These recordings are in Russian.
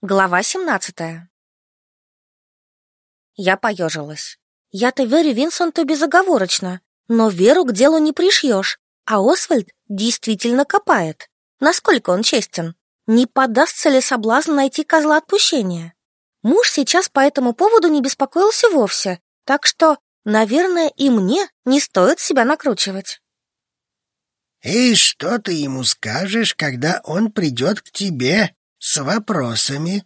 Глава 17 Я поежилась. Я-то верю Винсенту безоговорочно, но веру к делу не пришьешь, а Освальд действительно копает. Насколько он честен? Не подастся ли соблазн найти козла отпущения? Муж сейчас по этому поводу не беспокоился вовсе, так что, наверное, и мне не стоит себя накручивать. «И что ты ему скажешь, когда он придет к тебе с вопросами?»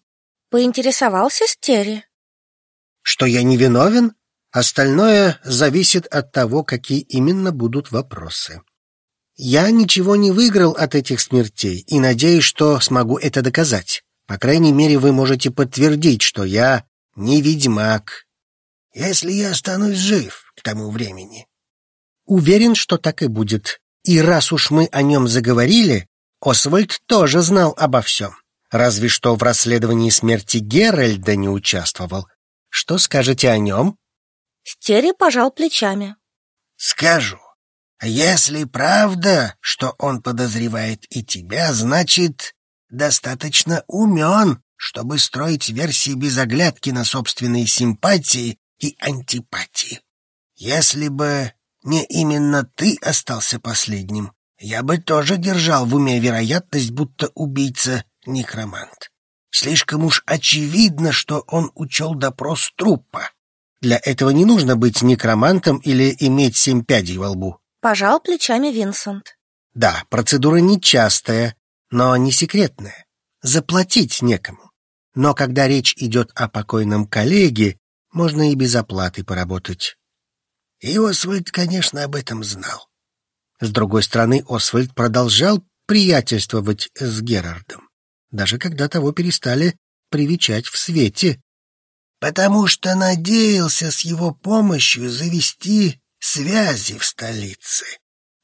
Поинтересовался Стери. «Что я не виновен? Остальное зависит от того, какие именно будут вопросы. Я ничего не выиграл от этих смертей и надеюсь, что смогу это доказать. По крайней мере, вы можете подтвердить, что я не ведьмак. Если я останусь жив к тому времени. Уверен, что так и будет. И раз уж мы о нем заговорили, Освальд тоже знал обо всем. Разве что в расследовании смерти Геральда не участвовал. Что скажете о нем? Стери пожал плечами. Скажу. Если правда, что он подозревает и тебя, значит, достаточно умен, чтобы строить версии без оглядки на собственные симпатии и антипатии. Если бы не именно ты остался последним, я бы тоже держал в уме вероятность, будто убийца — некромант. Слишком уж очевидно, что он учел допрос трупа. Для этого не нужно быть некромантом или иметь семь пядей во лбу. Пожал плечами Винсент. Да, процедура нечастая, но не секретная. Заплатить некому. Но когда речь идет о покойном коллеге, можно и без оплаты поработать. И Освальд, конечно, об этом знал. С другой стороны, Освальд продолжал приятельствовать с Герардом, даже когда того перестали привечать в свете. Потому что надеялся с его помощью завести связи в столице.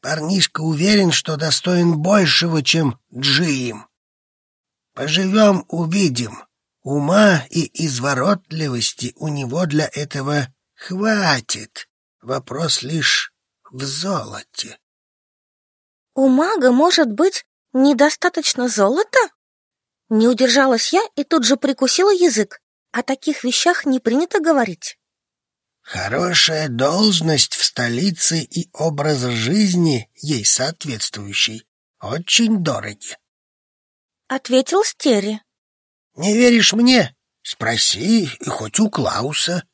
Парнишка уверен, что достоин большего, чем Джим. Поживем, увидим. Ума и изворотливости у него для этого хватит. Вопрос лишь в золоте. У мага может быть недостаточно золота? Не удержалась я и тут же прикусила язык. О таких вещах не принято говорить. Хорошая должность в столице и образ жизни ей соответствующий очень дороги. Ответил Стери. Не веришь мне? Спроси, хоть у Клауса.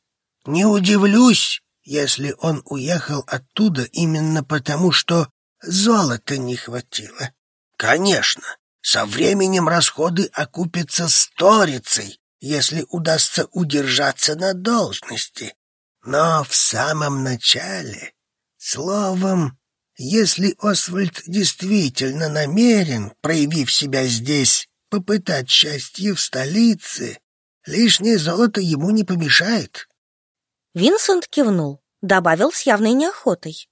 Не удивлюсь, если он уехал оттуда именно потому, что золота не хватило. Конечно, со временем расходы окупятся сторицей, если удастся удержаться на должности. Но в самом начале, словом, если Освальд действительно намерен, проявив себя здесь, попытать счастье в столице, лишнее золото ему не помешает. Винсент кивнул, добавил с явной неохотой.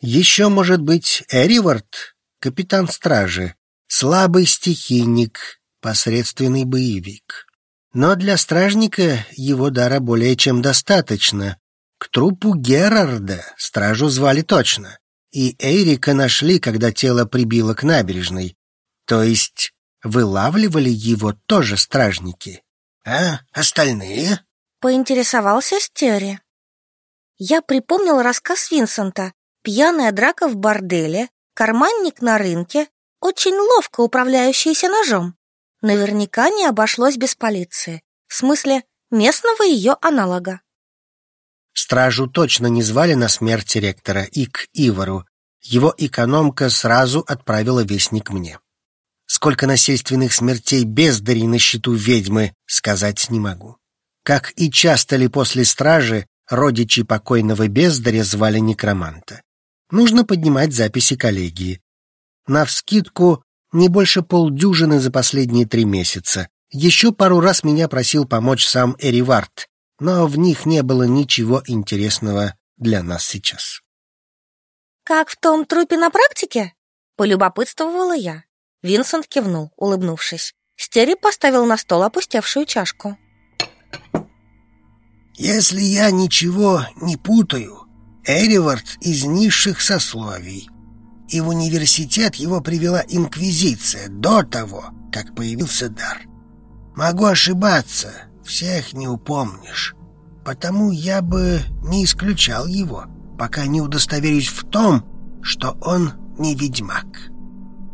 Еще, может быть, Эривард, капитан стражи, слабый стихийник, посредственный боевик. Но для стражника его дара более чем достаточно. К трупу Герарда стражу звали точно, и Эйрика нашли, когда тело прибило к набережной. То есть вылавливали его тоже стражники. А остальные? Поинтересовался Стери. Я припомнил рассказ Винсента. Пьяная драка в борделе, карманник на рынке, очень ловко управляющийся ножом. Наверняка не обошлось без полиции. В смысле, местного ее аналога. Стражу точно не звали на смерть ректора и к Ивару. Его экономка сразу отправила вестник мне. Сколько насильственных смертей бездарей на счету ведьмы, сказать не могу. Как и часто ли после стражи родичи покойного бездаря звали некроманта. Нужно поднимать записи коллегии. Навскидку не больше полдюжины за последние три месяца. Еще пару раз меня просил помочь сам Эривард, но в них не было ничего интересного для нас сейчас. «Как в том трупе на практике?» — полюбопытствовала я. Винсент кивнул, улыбнувшись. Стери поставил на стол опустевшую чашку. «Если я ничего не путаю, Эривард из низших сословий и в университет его привела инквизиция до того, как появился дар. Могу ошибаться, всех не упомнишь. Потому я бы не исключал его, пока не удостоверюсь в том, что он не ведьмак.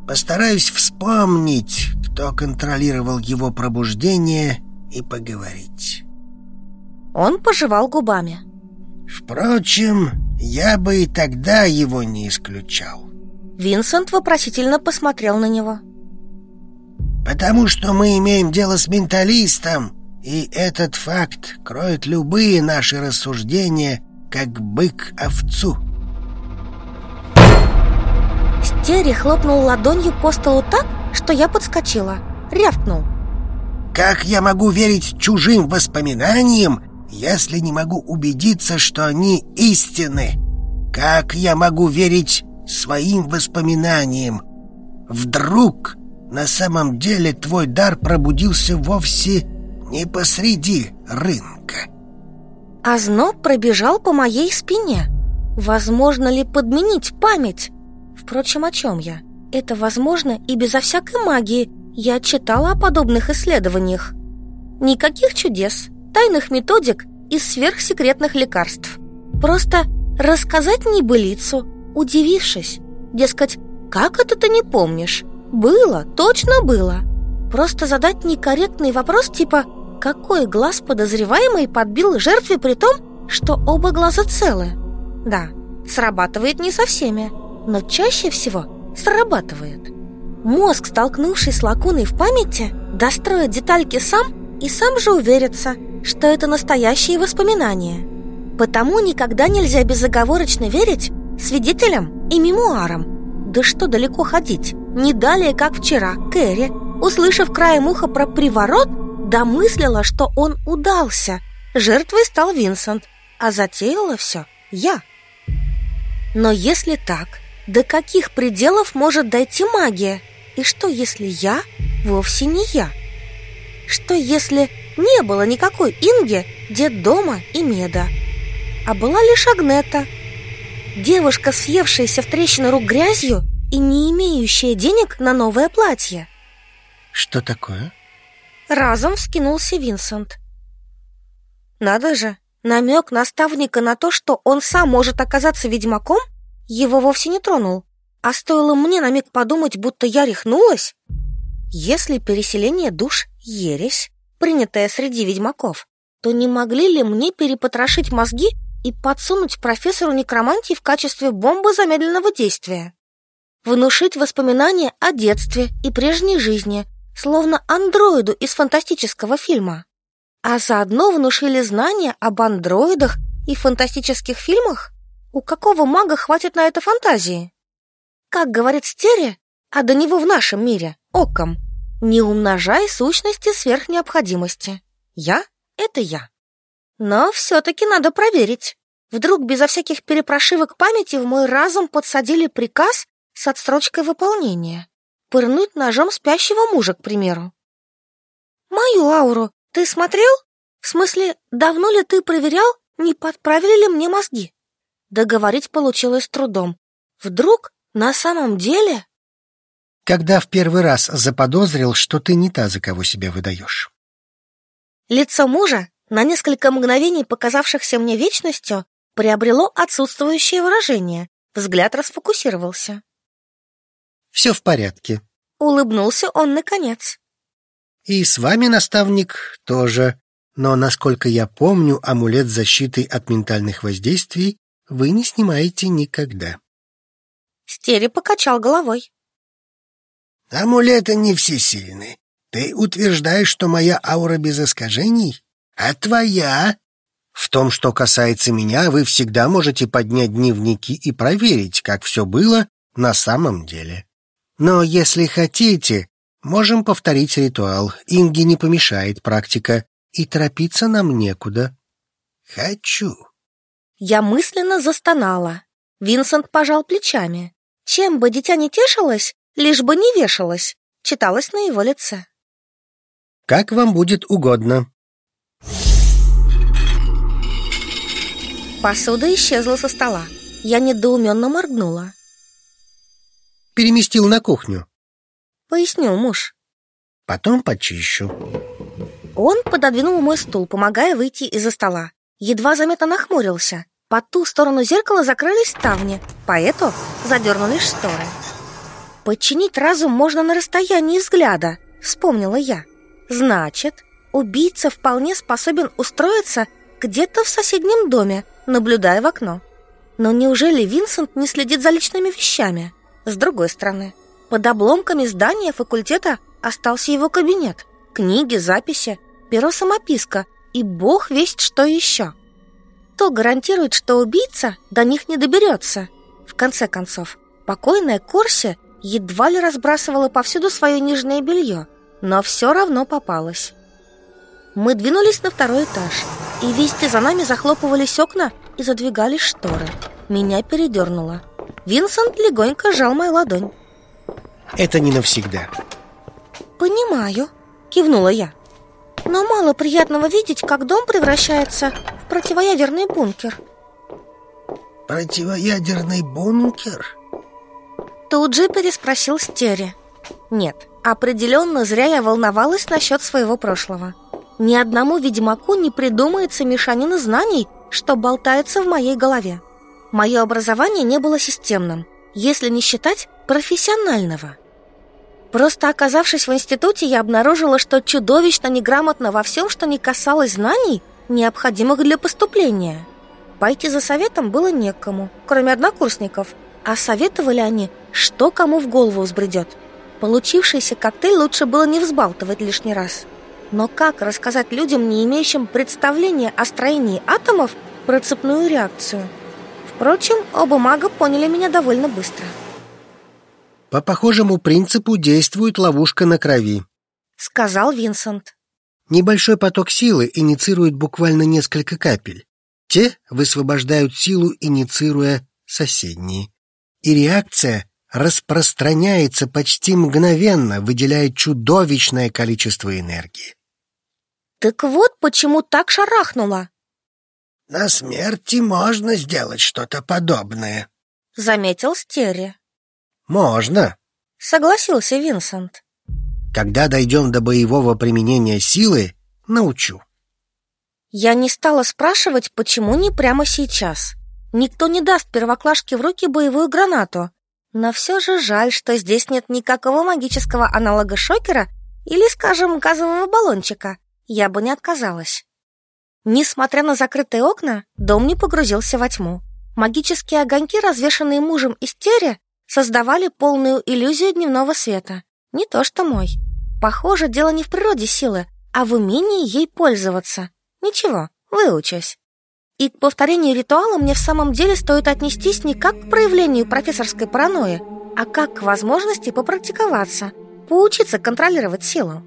Постараюсь вспомнить, кто контролировал его пробуждение, и поговорить. Он пожевал губами. Впрочем, я бы и тогда его не исключал. Винсент вопросительно посмотрел на него. Потому что мы имеем дело с менталистом, и этот факт кроет любые наши рассуждения, как бык овцу. Стери хлопнул ладонью по столу так, что я подскочила. Рявкнул. «Как я могу верить чужим воспоминаниям, если не могу убедиться, что они истины? Как я могу верить своим воспоминаниям? Вдруг на самом деле твой дар пробудился вовсе не посреди рынка?» Озноб пробежал по моей спине. Возможно ли подменить память? Впрочем, о чем я? Это возможно и безо всякой магии. Я читала о подобных исследованиях. Никаких чудес, тайных методик и сверхсекретных лекарств. Просто рассказать небылицу, удивившись. Дескать, как это ты не помнишь? Было, точно было. Просто задать некорректный вопрос типа «Какой глаз подозреваемый подбил жертве при том, что оба глаза целы?» Да, срабатывает не со всеми но чаще всего срабатывает. Мозг, столкнувшись с лакуной в памяти, достроит детальки сам и сам же уверится, что это настоящие воспоминания. Потому никогда нельзя безоговорочно верить свидетелям и мемуарам. Да что далеко ходить? Не далее, как вчера, Кэрри, услышав краем уха про приворот, домыслила, что он удался. Жертвой стал Винсент, а затеяла все я. Но если так, до каких пределов может дойти магия? И что, если я вовсе не я? Что, если не было никакой Инги, дед дома и Меда, а была лишь Агнета? Девушка, съевшаяся в трещину рук грязью и не имеющая денег на новое платье. Что такое? Разом вскинулся Винсент. Надо же, намек наставника на то, что он сам может оказаться ведьмаком – его вовсе не тронул. А стоило мне на миг подумать, будто я рехнулась. Если переселение душ — ересь, принятая среди ведьмаков, то не могли ли мне перепотрошить мозги и подсунуть профессору некромантии в качестве бомбы замедленного действия? Внушить воспоминания о детстве и прежней жизни, словно андроиду из фантастического фильма. А заодно внушили знания об андроидах и фантастических фильмах? У какого мага хватит на это фантазии? Как говорит Стере, а до него в нашем мире, оком, не умножай сущности сверх необходимости. Я — это я. Но все-таки надо проверить. Вдруг безо всяких перепрошивок памяти в мой разум подсадили приказ с отстрочкой выполнения. Пырнуть ножом спящего мужа, к примеру. Мою ауру ты смотрел? В смысле, давно ли ты проверял, не подправили ли мне мозги? Договорить получилось трудом. Вдруг на самом деле... Когда в первый раз заподозрил, что ты не та, за кого себя выдаешь. Лицо мужа, на несколько мгновений показавшихся мне вечностью, приобрело отсутствующее выражение. Взгляд расфокусировался. «Все в порядке», — улыбнулся он наконец. «И с вами, наставник, тоже. Но, насколько я помню, амулет защиты от ментальных воздействий вы не снимаете никогда. Стери покачал головой. Амулеты не всесильны. Ты утверждаешь, что моя аура без искажений? А твоя? В том, что касается меня, вы всегда можете поднять дневники и проверить, как все было на самом деле. Но если хотите, можем повторить ритуал. Инге не помешает практика, и торопиться нам некуда. Хочу. Я мысленно застонала. Винсент пожал плечами. Чем бы дитя не тешилось, лишь бы не вешалось, читалось на его лице. Как вам будет угодно. Посуда исчезла со стола. Я недоуменно моргнула. Переместил на кухню. Пояснил муж. Потом почищу. Он пододвинул мой стул, помогая выйти из-за стола. Едва заметно нахмурился. По ту сторону зеркала закрылись ставни, поэтому задернулись шторы. «Подчинить разум можно на расстоянии взгляда», — вспомнила я. «Значит, убийца вполне способен устроиться где-то в соседнем доме, наблюдая в окно. Но неужели Винсент не следит за личными вещами? С другой стороны, под обломками здания факультета остался его кабинет, книги, записи, перо-самописка и бог весть что еще. Кто гарантирует, что убийца до них не доберется? В конце концов, покойная Корси едва ли разбрасывала повсюду свое нижнее белье, но все равно попалась. Мы двинулись на второй этаж, и везде за нами захлопывались окна и задвигались шторы. Меня передернуло. Винсент легонько сжал мою ладонь. Это не навсегда. Понимаю, кивнула я. Но мало приятного видеть, как дом превращается в противоядерный бункер. Противоядерный бункер? Тут же переспросил Стери. Нет, определенно зря я волновалась насчет своего прошлого. Ни одному ведьмаку не придумается мешанина знаний, что болтается в моей голове. Мое образование не было системным, если не считать профессионального. Просто оказавшись в институте, я обнаружила, что чудовищно неграмотно во всем, что не касалось знаний, необходимых для поступления. Пойти за советом было некому, кроме однокурсников, а советовали они, что кому в голову взбредет. Получившийся коктейль лучше было не взбалтывать лишний раз. Но как рассказать людям, не имеющим представления о строении атомов, про цепную реакцию? Впрочем, оба мага поняли меня довольно быстро. По похожему принципу действует ловушка на крови, сказал Винсент. Небольшой поток силы инициирует буквально несколько капель. Те высвобождают силу, инициируя соседние. И реакция распространяется почти мгновенно, выделяя чудовищное количество энергии. Так вот почему так шарахнуло. На смерти можно сделать что-то подобное, заметил Стери. Можно, согласился Винсент. Когда дойдем до боевого применения силы, научу. Я не стала спрашивать, почему не прямо сейчас. Никто не даст первоклашке в руки боевую гранату. Но все же жаль, что здесь нет никакого магического аналога шокера или, скажем, газового баллончика, я бы не отказалась. Несмотря на закрытые окна, дом не погрузился во тьму. Магические огоньки, развешанные мужем из теря, создавали полную иллюзию дневного света. Не то что мой. Похоже, дело не в природе силы, а в умении ей пользоваться. Ничего, выучусь. И к повторению ритуала мне в самом деле стоит отнестись не как к проявлению профессорской паранойи, а как к возможности попрактиковаться, поучиться контролировать силу.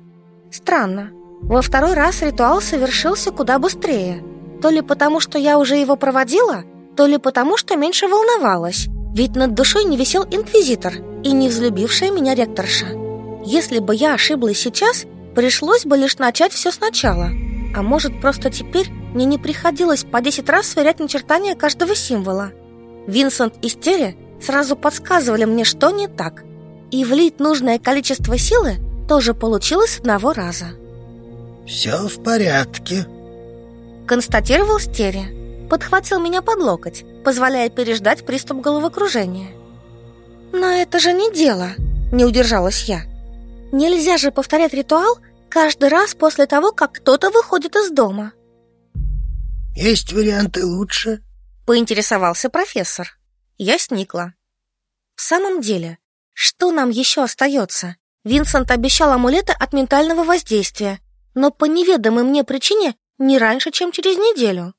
Странно, во второй раз ритуал совершился куда быстрее. То ли потому, что я уже его проводила, то ли потому, что меньше волновалась. Ведь над душой не висел инквизитор и не взлюбившая меня ректорша. Если бы я ошиблась сейчас, пришлось бы лишь начать все сначала. А может, просто теперь мне не приходилось по 10 раз сверять начертания каждого символа. Винсент и Стери сразу подсказывали мне, что не так. И влить нужное количество силы тоже получилось одного раза. «Все в порядке», — констатировал Стери. Подхватил меня под локоть, позволяя переждать приступ головокружения. «Но это же не дело», — не удержалась я. «Нельзя же повторять ритуал каждый раз после того, как кто-то выходит из дома». «Есть варианты лучше?» — поинтересовался профессор. Я сникла. «В самом деле, что нам еще остается?» Винсент обещал амулеты от ментального воздействия, но по неведомой мне причине не раньше, чем через неделю.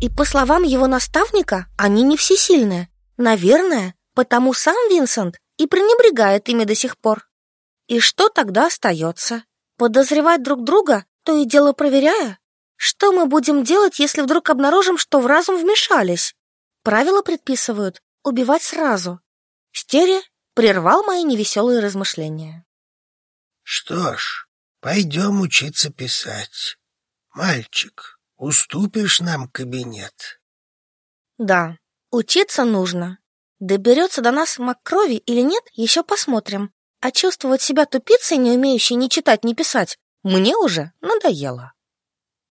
И по словам его наставника, они не всесильные. Наверное, потому сам Винсент и пренебрегает ими до сих пор. И что тогда остается? Подозревать друг друга, то и дело проверяя? Что мы будем делать, если вдруг обнаружим, что в разум вмешались? Правила предписывают убивать сразу. Стере прервал мои невеселые размышления. Что ж, Пойдем учиться писать. Мальчик, уступишь нам кабинет? Да, учиться нужно. Доберется до нас маг крови или нет, еще посмотрим. А чувствовать себя тупицей, не умеющей ни читать, ни писать, Мне уже надоело.